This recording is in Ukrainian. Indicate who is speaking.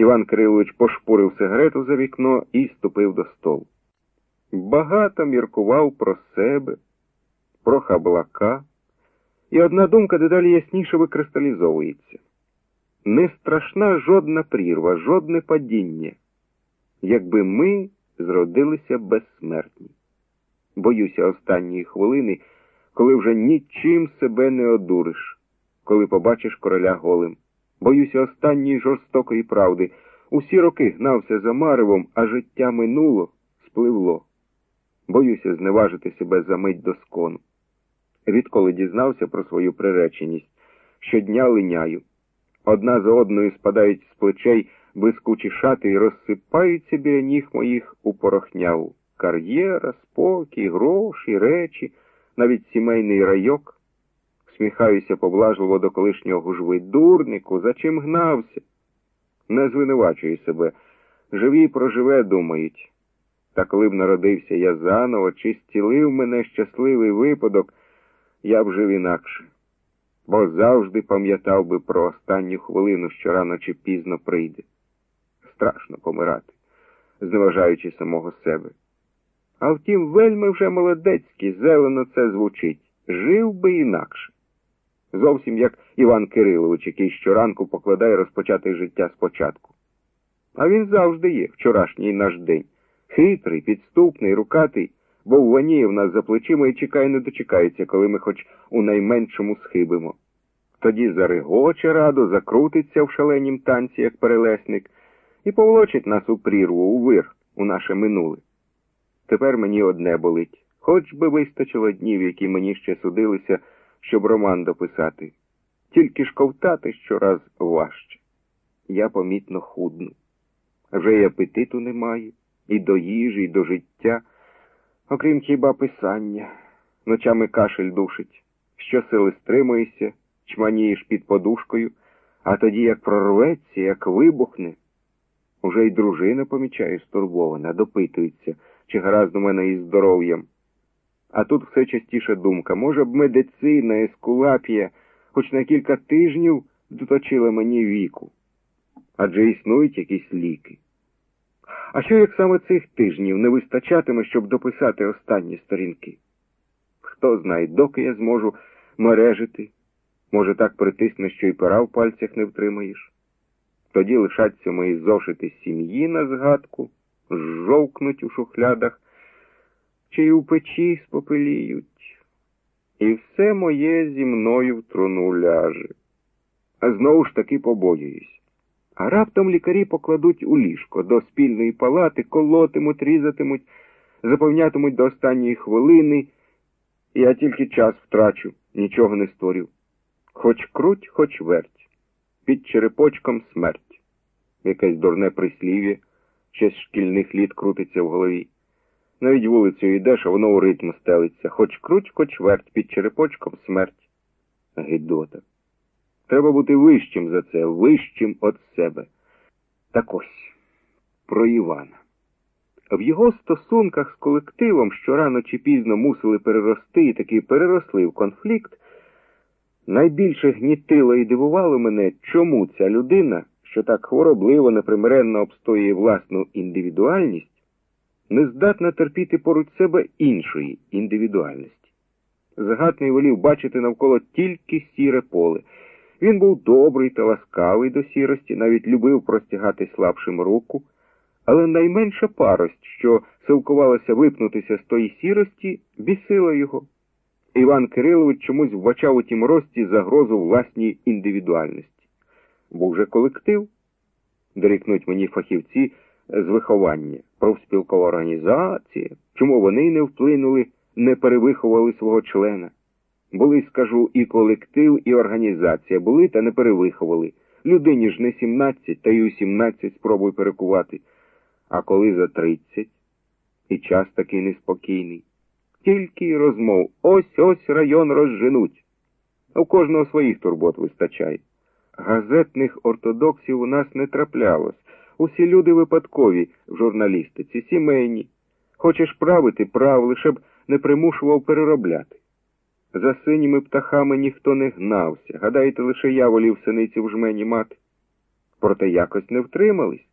Speaker 1: Іван Кирилович пошпурив сигарету за вікно і ступив до столу. Багато міркував про себе, про хаблака, і одна думка дедалі ясніше викристалізовується. Не страшна жодна прірва, жодне падіння, якби ми зродилися безсмертні. Боюся останньої хвилини, коли вже нічим себе не одуриш, коли побачиш короля голим. Боюся останньої жорстокої правди. Усі роки гнався за маревом, а життя минуло, спливло. Боюся зневажити себе за мить до скону. Відколи дізнався про свою приреченість, щодня линяю. Одна за одною спадають з плечей блискучі шати і розсипаються біля ніг моїх у порохняву. Кар'єра, спокій, гроші, речі, навіть сімейний райок. Сміхаюся поблажливо до колишнього гужви. Дурнику, за чим гнався? Не звинувачую себе. Живі проживе, думають. Та коли б народився я заново, чи зцілив мене щасливий випадок, я б жив інакше. Бо завжди пам'ятав би про останню хвилину, що рано чи пізно прийде. Страшно помирати, зневажаючи самого себе. А втім, вельми вже молодецький, зелено це звучить. Жив би інакше. Зовсім як Іван Кирилович, який щоранку покладає розпочати життя спочатку. А він завжди є, вчорашній наш день. Хитрий, підступний, рукатий, бо в в нас за плечима і чекає не дочекається, коли ми хоч у найменшому схибимо. Тоді зарегоче радо, закрутиться в шаленім танці, як перелесник, і поволочить нас у прірву, у вир, у наше минуле. Тепер мені одне болить, хоч би вистачило днів, які мені ще судилися, щоб роман дописати. Тільки ж ковтати щораз важче. Я помітно худну. Вже й апетиту немає, і до їжі, і до життя, окрім хіба писання. Ночами кашель душить, щосили стримуєшся, чманієш під подушкою, а тоді як прорветься, як вибухне. Уже й дружина помічає стурбована, допитується, чи гаразд у мене із здоров'ям. А тут все частіше думка, може б медицина, ескулапія хоч на кілька тижнів доточила мені віку. Адже існують якісь ліки. А що як саме цих тижнів не вистачатиме, щоб дописати останні сторінки? Хто знає, доки я зможу мережити, може так притисне, що й пера в пальцях не втримаєш. Тоді лишаться мої зошити сім'ї на згадку, жовкнуть у шухлядах, чи й у печі спопеліють. І все моє зі мною в труну ляже. А знову ж таки побоююсь. А раптом лікарі покладуть у ліжко до спільної палати, колотимуть, різатимуть, заповнятимуть до останньої хвилини, я тільки час втрачу, нічого не створю. Хоч круть, хоч верть, під черепочком смерть. Якесь дурне прислів'я, ще з шкільних літ крутиться в голові. Навіть вулицею йдеш, а воно у ритм стелиться. Хоч круть, хоч верть, під черепочком смерть. Гидота. Треба бути вищим за це, вищим від себе. Так ось, про Івана. В його стосунках з колективом, що рано чи пізно мусили перерости і таки переросли в конфлікт, найбільше гнітило і дивувало мене, чому ця людина, що так хворобливо, непримиренно обстоює власну індивідуальність, не здатна терпіти поруч себе іншої індивідуальності. Загатний волів бачити навколо тільки сіре поле. Він був добрий та ласкавий до сірості, навіть любив простягати слабшим руку, але найменша парость, що силкувалася випнутися з тої сірості, бісила його. Іван Кирилович чомусь вбачав у тім рості загрозу власній індивідуальності. Був же колектив, дорікнуть мені фахівці з виховання, профспілкова організація, чому вони не вплинули, не перевиховали свого члена. Були, скажу, і колектив, і організація були та не перевиховали. Людині ж не 17, та й у 17 спробуй перекувати. А коли за 30, і час такий неспокійний. Тільки розмов ось ось район розженуть. У кожного своїх турбот вистачає. Газетних ортодоксів у нас не траплялось. Усі люди випадкові в журналістиці, сімейні. Хочеш правити прав, лише б не примушував переробляти. За синіми птахами ніхто не гнався. Гадаєте, лише я волів синиці в жмені мати. проте якось не втримались.